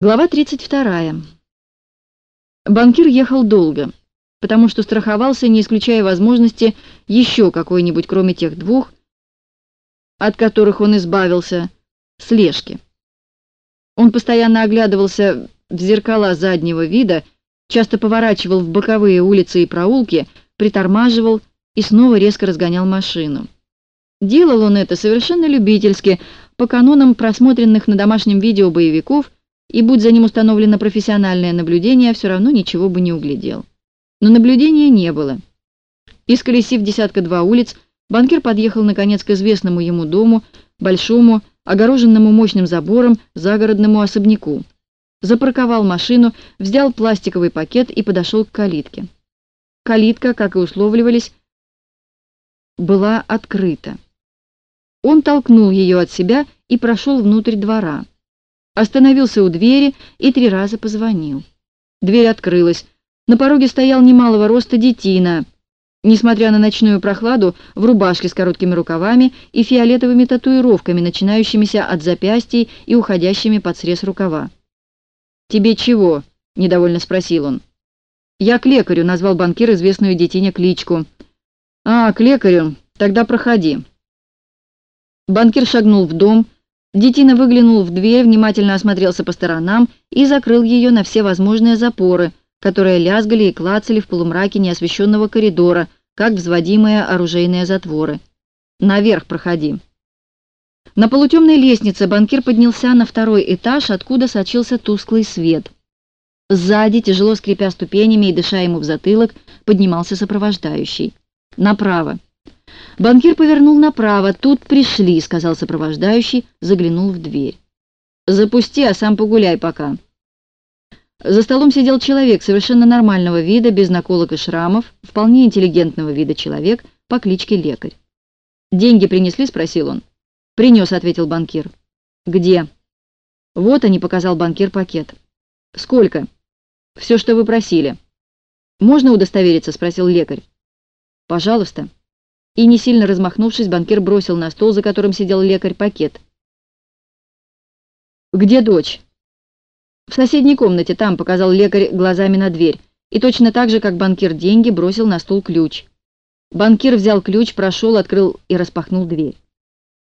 Глава 32. Банкир ехал долго, потому что страховался, не исключая возможности еще какой-нибудь, кроме тех двух, от которых он избавился, слежки. Он постоянно оглядывался в зеркала заднего вида, часто поворачивал в боковые улицы и проулки, притормаживал и снова резко разгонял машину. Делал он это совершенно любительски, по канонам просмотренных на домашнем видео боевиков – и будь за ним установлено профессиональное наблюдение, все равно ничего бы не углядел. Но наблюдения не было. Исколесив десятка-два улиц, банкир подъехал, наконец, к известному ему дому, большому, огороженному мощным забором, загородному особняку. Запарковал машину, взял пластиковый пакет и подошел к калитке. Калитка, как и условливались, была открыта. Он толкнул ее от себя и прошел внутрь двора. Остановился у двери и три раза позвонил. Дверь открылась. На пороге стоял немалого роста детина. Несмотря на ночную прохладу, в рубашке с короткими рукавами и фиолетовыми татуировками, начинающимися от запястий и уходящими под срез рукава. «Тебе чего?» — недовольно спросил он. «Я к лекарю», — назвал банкир известную детине кличку. «А, к лекарю? Тогда проходи». Банкир шагнул в дом, — Детина выглянул в дверь, внимательно осмотрелся по сторонам и закрыл ее на все возможные запоры, которые лязгали и клацали в полумраке неосвещенного коридора, как взводимые оружейные затворы. «Наверх проходи». На полутемной лестнице банкир поднялся на второй этаж, откуда сочился тусклый свет. Сзади, тяжело скрипя ступенями и дыша ему в затылок, поднимался сопровождающий. «Направо». Банкир повернул направо. «Тут пришли», — сказал сопровождающий, заглянул в дверь. «Запусти, а сам погуляй пока». За столом сидел человек совершенно нормального вида, без наколок и шрамов, вполне интеллигентного вида человек по кличке Лекарь. «Деньги принесли?» — спросил он. «Принес», — ответил банкир. «Где?» «Вот они», — показал банкир пакет. «Сколько?» «Все, что вы просили». «Можно удостовериться?» — спросил лекарь. «Пожалуйста». И, не сильно размахнувшись, банкир бросил на стол, за которым сидел лекарь, пакет. «Где дочь?» «В соседней комнате, там», — показал лекарь глазами на дверь, и точно так же, как банкир деньги, бросил на стол ключ. Банкир взял ключ, прошел, открыл и распахнул дверь.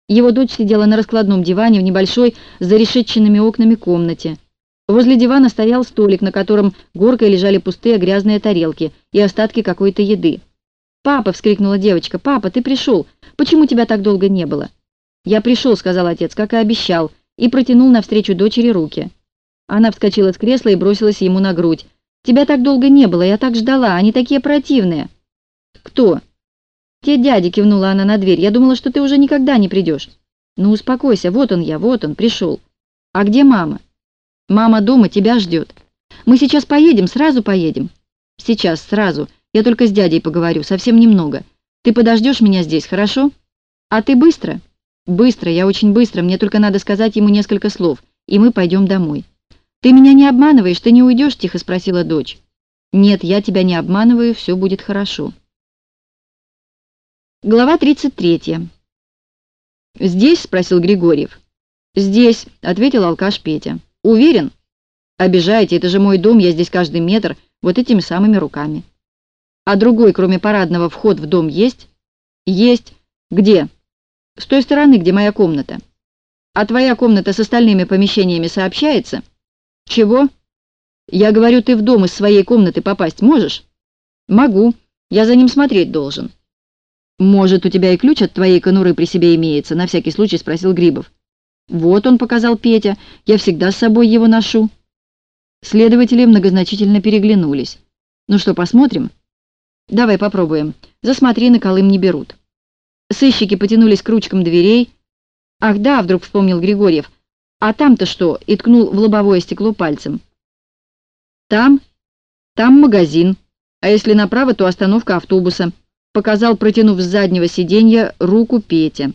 Его дочь сидела на раскладном диване в небольшой, с зарешетченными окнами комнате. Возле дивана стоял столик, на котором горкой лежали пустые грязные тарелки и остатки какой-то еды. «Папа!» — вскрикнула девочка. «Папа, ты пришел! Почему тебя так долго не было?» «Я пришел», — сказал отец, как и обещал, и протянул навстречу дочери руки. Она вскочила с кресла и бросилась ему на грудь. «Тебя так долго не было, я так ждала, они такие противные». «Кто?» «Те дяди», — кивнула она на дверь. «Я думала, что ты уже никогда не придешь». «Ну, успокойся, вот он я, вот он, пришел». «А где мама?» «Мама дома, тебя ждет». «Мы сейчас поедем, сразу поедем». «Сейчас, сразу. Я только с дядей поговорю, совсем немного. Ты подождешь меня здесь, хорошо? А ты быстро? Быстро, я очень быстро, мне только надо сказать ему несколько слов, и мы пойдем домой. Ты меня не обманываешь, ты не уйдешь, тихо спросила дочь. Нет, я тебя не обманываю, все будет хорошо. Глава 33. «Здесь?» — спросил Григорьев. «Здесь», — ответил алкаш Петя. «Уверен?» «Обижаете, это же мой дом, я здесь каждый метр, вот этими самыми руками». А другой, кроме парадного, вход в дом есть? Есть. Где? С той стороны, где моя комната. А твоя комната с остальными помещениями сообщается? Чего? Я говорю, ты в дом из своей комнаты попасть можешь? Могу. Я за ним смотреть должен. Может, у тебя и ключ от твоей конуры при себе имеется, на всякий случай спросил Грибов. Вот он, показал Петя, я всегда с собой его ношу. Следователи многозначительно переглянулись. Ну что, посмотрим? Давай попробуем. Засмотри, на колым не берут. Сыщики потянулись к ручкам дверей. Ах да, вдруг вспомнил Григорьев. А там-то что? И ткнул в лобовое стекло пальцем. Там? Там магазин. А если направо, то остановка автобуса. Показал, протянув с заднего сиденья руку Петя.